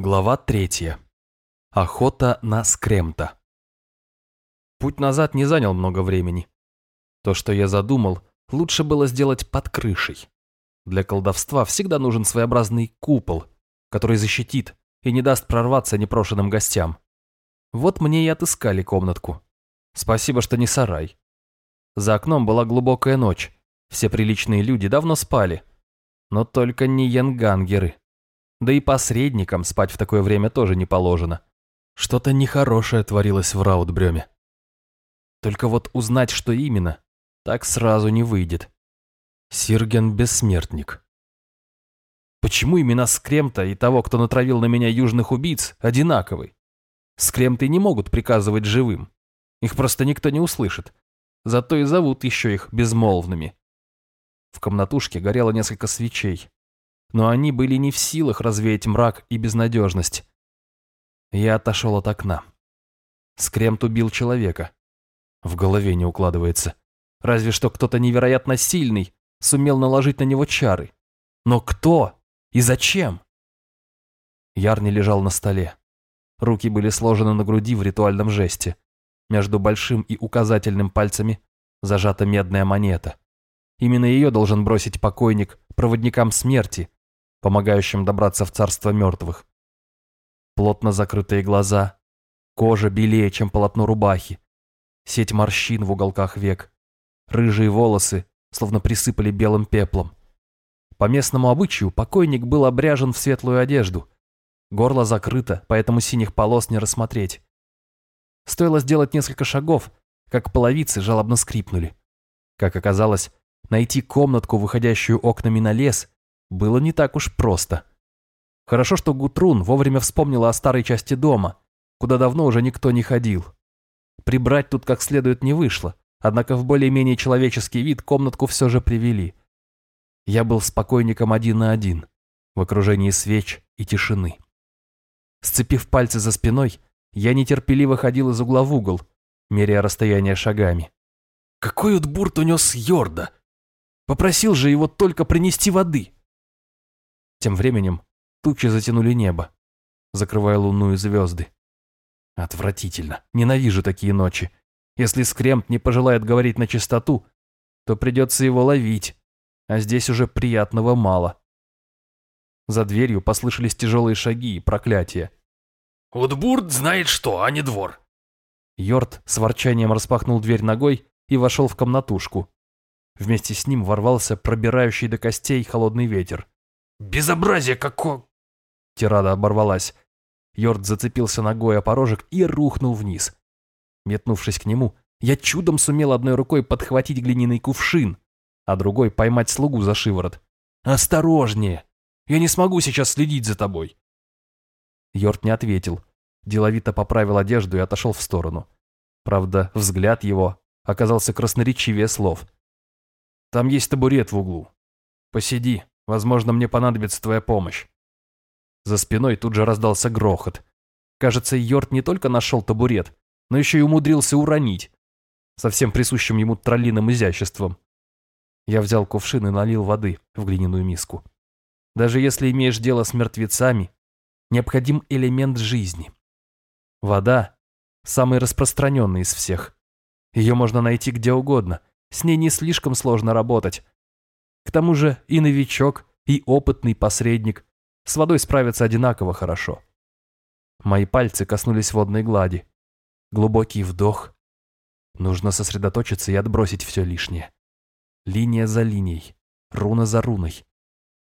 Глава третья. Охота на скремта. Путь назад не занял много времени. То, что я задумал, лучше было сделать под крышей. Для колдовства всегда нужен своеобразный купол, который защитит и не даст прорваться непрошенным гостям. Вот мне и отыскали комнатку. Спасибо, что не сарай. За окном была глубокая ночь. Все приличные люди давно спали. Но только не янгангеры. Да и посредникам спать в такое время тоже не положено. Что-то нехорошее творилось в Раутбрёме. Только вот узнать, что именно, так сразу не выйдет. Сирген Бессмертник. Почему имена Скремта и того, кто натравил на меня южных убийц, одинаковые? Скремты не могут приказывать живым. Их просто никто не услышит. Зато и зовут еще их безмолвными. В комнатушке горело несколько свечей но они были не в силах развеять мрак и безнадежность. Я отошел от окна. Скремт убил человека. В голове не укладывается. Разве что кто-то невероятно сильный сумел наложить на него чары. Но кто и зачем? Ярни лежал на столе. Руки были сложены на груди в ритуальном жесте. Между большим и указательным пальцами зажата медная монета. Именно ее должен бросить покойник проводникам смерти, помогающим добраться в царство мертвых. Плотно закрытые глаза, кожа белее, чем полотно рубахи, сеть морщин в уголках век, рыжие волосы, словно присыпали белым пеплом. По местному обычаю покойник был обряжен в светлую одежду. Горло закрыто, поэтому синих полос не рассмотреть. Стоило сделать несколько шагов, как половицы жалобно скрипнули. Как оказалось, найти комнатку, выходящую окнами на лес, было не так уж просто. Хорошо, что Гутрун вовремя вспомнила о старой части дома, куда давно уже никто не ходил. Прибрать тут как следует не вышло, однако в более-менее человеческий вид комнатку все же привели. Я был спокойником один на один, в окружении свеч и тишины. Сцепив пальцы за спиной, я нетерпеливо ходил из угла в угол, меряя расстояние шагами. Какой утбурт унес Йорда? Попросил же его только принести воды. Тем временем тучи затянули небо, закрывая луну и звезды. Отвратительно. Ненавижу такие ночи. Если скремт не пожелает говорить на чистоту, то придется его ловить, а здесь уже приятного мало. За дверью послышались тяжелые шаги и проклятия. «Утбурт знает что, а не двор!» Йорд с ворчанием распахнул дверь ногой и вошел в комнатушку. Вместе с ним ворвался пробирающий до костей холодный ветер. Безобразие какое!» Тирада оборвалась. Йорд зацепился ногой о порожек и рухнул вниз. Метнувшись к нему, я чудом сумел одной рукой подхватить глиняный кувшин, а другой поймать слугу за шиворот. «Осторожнее! Я не смогу сейчас следить за тобой!» Йорд не ответил. Деловито поправил одежду и отошел в сторону. Правда, взгляд его оказался красноречивее слов. «Там есть табурет в углу. Посиди, Возможно, мне понадобится твоя помощь». За спиной тут же раздался грохот. Кажется, Йорд не только нашел табурет, но еще и умудрился уронить, со всем присущим ему троллиным изяществом. Я взял кувшин и налил воды в глиняную миску. Даже если имеешь дело с мертвецами, необходим элемент жизни. Вода – самый распространенный из всех. Ее можно найти где угодно, с ней не слишком сложно работать, к тому же и новичок, и опытный посредник с водой справятся одинаково хорошо. Мои пальцы коснулись водной глади. Глубокий вдох. Нужно сосредоточиться и отбросить все лишнее. Линия за линией, руна за руной.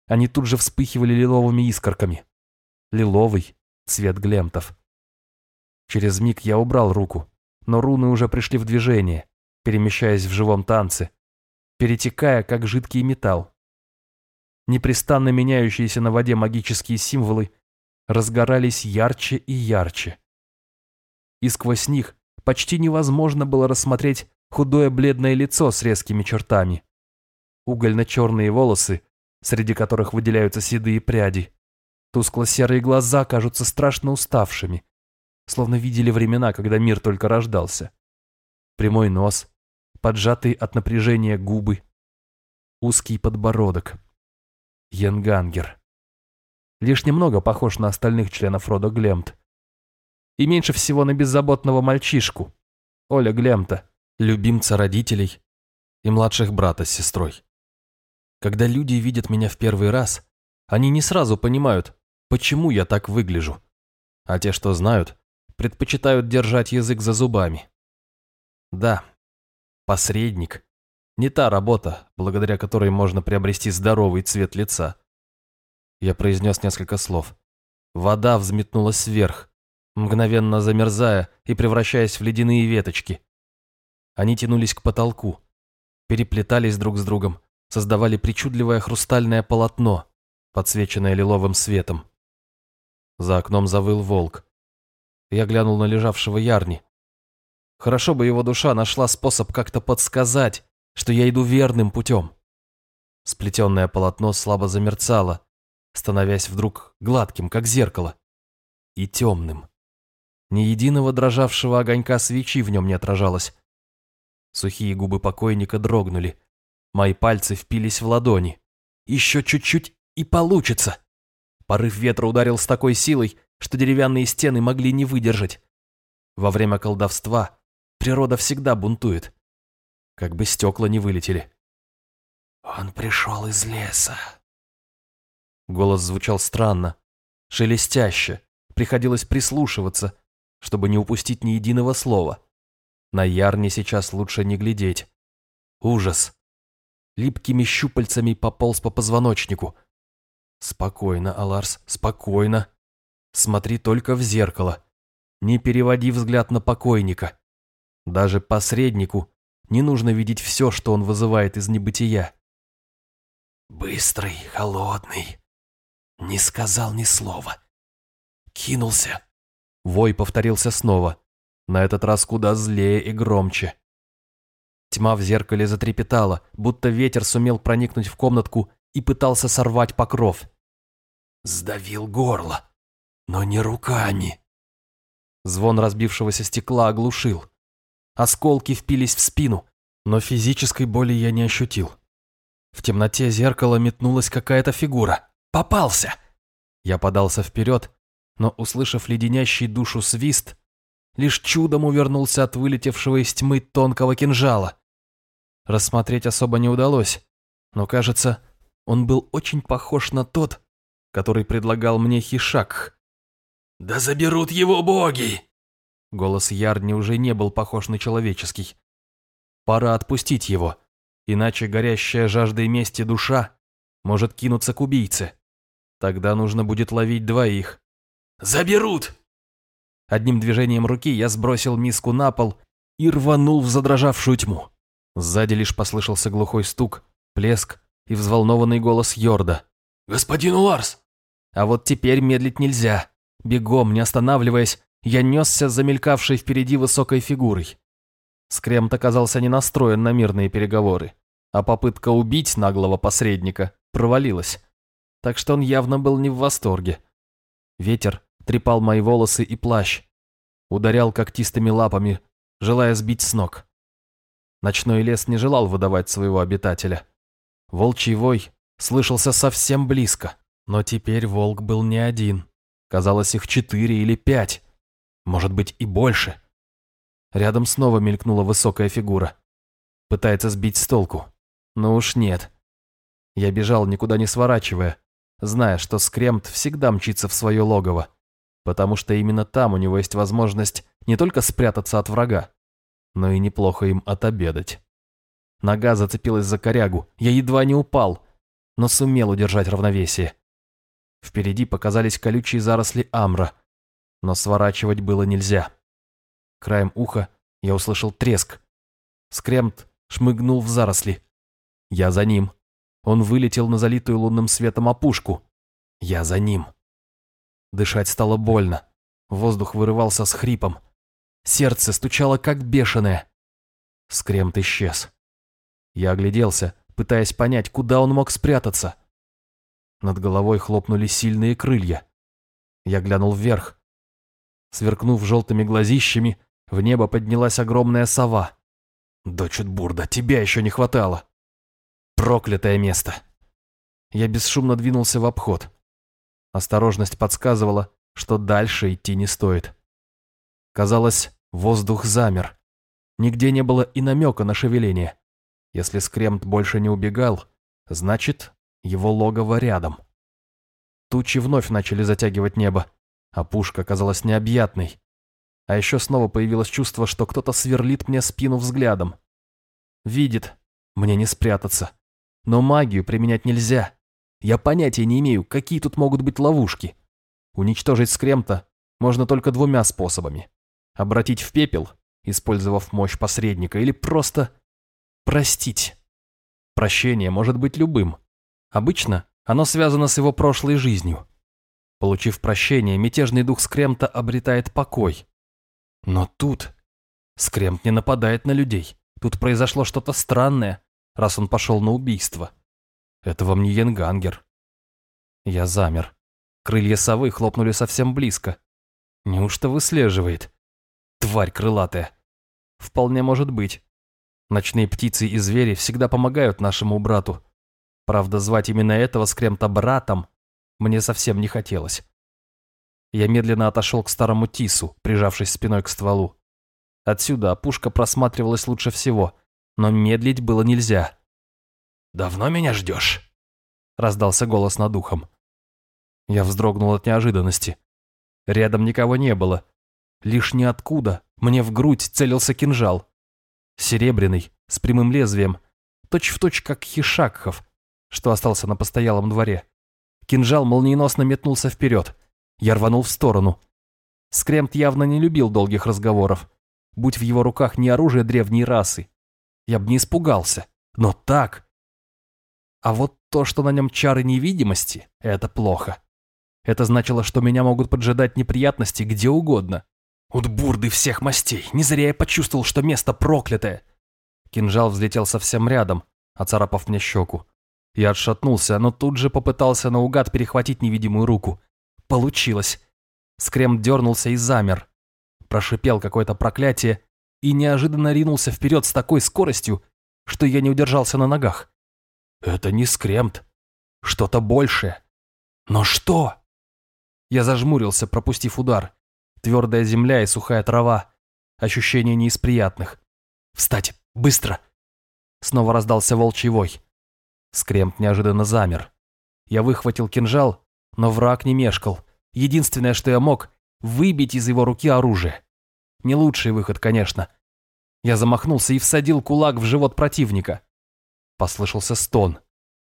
Они тут же вспыхивали лиловыми искорками. Лиловый цвет глемтов. Через миг я убрал руку, но руны уже пришли в движение, перемещаясь в живом танце, перетекая как жидкий металл. Непрестанно меняющиеся на воде магические символы разгорались ярче и ярче. И сквозь них почти невозможно было рассмотреть худое бледное лицо с резкими чертами. Угольно-черные волосы, среди которых выделяются седые пряди. Тускло-серые глаза кажутся страшно уставшими, словно видели времена, когда мир только рождался. Прямой нос, поджатые от напряжения губы, узкий подбородок. Янгангер. лишь немного похож на остальных членов рода Глемт. И меньше всего на беззаботного мальчишку, Оля Глемта, любимца родителей и младших брата с сестрой. Когда люди видят меня в первый раз, они не сразу понимают, почему я так выгляжу. А те, что знают, предпочитают держать язык за зубами. Да, посредник – не та работа, благодаря которой можно приобрести здоровый цвет лица. Я произнес несколько слов. Вода взметнулась вверх, мгновенно замерзая и превращаясь в ледяные веточки. Они тянулись к потолку, переплетались друг с другом, создавали причудливое хрустальное полотно, подсвеченное лиловым светом. За окном завыл волк. Я глянул на лежавшего Ярни. Хорошо бы его душа нашла способ как-то подсказать, что я иду верным путем. Сплетенное полотно слабо замерцало, становясь вдруг гладким, как зеркало, и темным. Ни единого дрожавшего огонька свечи в нем не отражалось. Сухие губы покойника дрогнули. Мои пальцы впились в ладони. Еще чуть-чуть и получится. Порыв ветра ударил с такой силой, что деревянные стены могли не выдержать. Во время колдовства природа всегда бунтует. Как бы стекла не вылетели. «Он пришел из леса». Голос звучал странно, шелестяще. Приходилось прислушиваться, чтобы не упустить ни единого слова. На Ярне сейчас лучше не глядеть. Ужас. Липкими щупальцами пополз по позвоночнику. Спокойно, Аларс, спокойно. Смотри только в зеркало. Не переводи взгляд на покойника. Даже посреднику не нужно видеть все, что он вызывает из небытия. Быстрый, холодный. Не сказал ни слова. Кинулся. Вой повторился снова, на этот раз куда злее и громче. Тьма в зеркале затрепетала, будто ветер сумел проникнуть в комнатку и пытался сорвать покров. Сдавил горло, но не руками. Звон разбившегося стекла оглушил. Осколки впились в спину, но физической боли я не ощутил. В темноте зеркала метнулась какая-то фигура. «Попался!» Я подался вперед но, услышав леденящий душу свист, лишь чудом увернулся от вылетевшего из тьмы тонкого кинжала. Рассмотреть особо не удалось, но, кажется, он был очень похож на тот, который предлагал мне Хишак. «Да заберут его боги!» Голос Ярни уже не был похож на человеческий. Пора отпустить его, иначе горящая жаждой мести душа может кинуться к убийце. Тогда нужно будет ловить двоих, Заберут!» Одним движением руки я сбросил миску на пол и рванул в задрожавшую тьму. Сзади лишь послышался глухой стук, плеск и взволнованный голос Йорда. «Господин Ларс!» А вот теперь медлить нельзя. Бегом, не останавливаясь, я несся замелькавшей впереди высокой фигурой. Скремт оказался не настроен на мирные переговоры, а попытка убить наглого посредника провалилась. Так что он явно был не в восторге. Ветер трепал мои волосы и плащ, ударял когтистыми лапами, желая сбить с ног. Ночной лес не желал выдавать своего обитателя. Волчий вой слышался совсем близко, но теперь волк был не один. Казалось, их четыре или пять, может быть и больше. Рядом снова мелькнула высокая фигура. Пытается сбить с толку. Но уж нет. Я бежал, никуда не сворачивая, зная, что Скремт всегда мчится в свое логово потому что именно там у него есть возможность не только спрятаться от врага, но и неплохо им отобедать. Нога зацепилась за корягу, я едва не упал, но сумел удержать равновесие. Впереди показались колючие заросли амра, но сворачивать было нельзя. Краем уха я услышал треск. Скремт шмыгнул в заросли. Я за ним. Он вылетел на залитую лунным светом опушку. Я за ним. Дышать стало больно. Воздух вырывался с хрипом. Сердце стучало как бешеное. Скремт исчез. Я огляделся, пытаясь понять, куда он мог спрятаться. Над головой хлопнули сильные крылья. Я глянул вверх. Сверкнув желтыми глазищами, в небо поднялась огромная сова. Дочь Бурда, тебя еще не хватало. Проклятое место. Я бесшумно двинулся в обход. Осторожность подсказывала, что дальше идти не стоит. Казалось, воздух замер. Нигде не было и намека на шевеление. Если скремт больше не убегал, значит, его логово рядом. Тучи вновь начали затягивать небо, а пушка казалась необъятной. А еще снова появилось чувство, что кто-то сверлит мне спину взглядом. Видит, мне не спрятаться. Но магию применять нельзя. Я понятия не имею, какие тут могут быть ловушки. Уничтожить скремта можно только двумя способами. Обратить в пепел, использовав мощь посредника, или просто простить. Прощение может быть любым. Обычно оно связано с его прошлой жизнью. Получив прощение, мятежный дух Скремта обретает покой. Но тут Скремт не нападает на людей. Тут произошло что-то странное, раз он пошел на убийство. Это вам не Янгангер. Я замер. Крылья совы хлопнули совсем близко. Неужто выслеживает? Тварь крылатая. Вполне может быть. Ночные птицы и звери всегда помогают нашему брату. Правда, звать именно этого скремта братом мне совсем не хотелось. Я медленно отошел к старому тису, прижавшись спиной к стволу. Отсюда опушка просматривалась лучше всего, но медлить было нельзя. «Давно меня ждешь?» – раздался голос над ухом. Я вздрогнул от неожиданности. Рядом никого не было. Лишь ниоткуда мне в грудь целился кинжал. Серебряный, с прямым лезвием, точь-в-точь точь как Хишакхов, что остался на постоялом дворе. Кинжал молниеносно метнулся вперед. Я рванул в сторону. Скремт явно не любил долгих разговоров будь в его руках не оружие древней расы. Я бы не испугался. Но так... А вот то, что на нем чары невидимости, это плохо. Это значило, что меня могут поджидать неприятности где угодно. Утбурды всех мастей, не зря я почувствовал, что место проклятое. Кинжал взлетел совсем рядом, оцарапав мне щеку. Я отшатнулся, но тут же попытался наугад перехватить невидимую руку. Получилось. Скрем дернулся и замер прошипел какое-то проклятие и неожиданно ринулся вперед с такой скоростью, что я не удержался на ногах. Это не скремт. Что-то большее. Но что? Я зажмурился, пропустив удар. Твердая земля и сухая трава. Ощущение не из приятных. «Встать! Быстро!» Снова раздался волчий вой. Скремт неожиданно замер. Я выхватил кинжал, но враг не мешкал. Единственное, что я мог, выбить из его руки оружие. Не лучший выход, конечно. Я замахнулся и всадил кулак в живот противника. Послышался стон.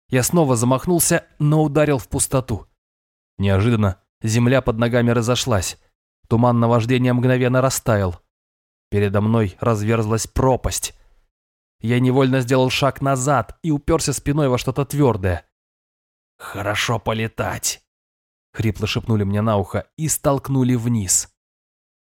Я снова замахнулся, но ударил в пустоту. Неожиданно земля под ногами разошлась. Туман наваждения мгновенно растаял. Передо мной разверзлась пропасть. Я невольно сделал шаг назад и уперся спиной во что-то твердое. «Хорошо полетать», — хрипло шепнули мне на ухо и столкнули вниз.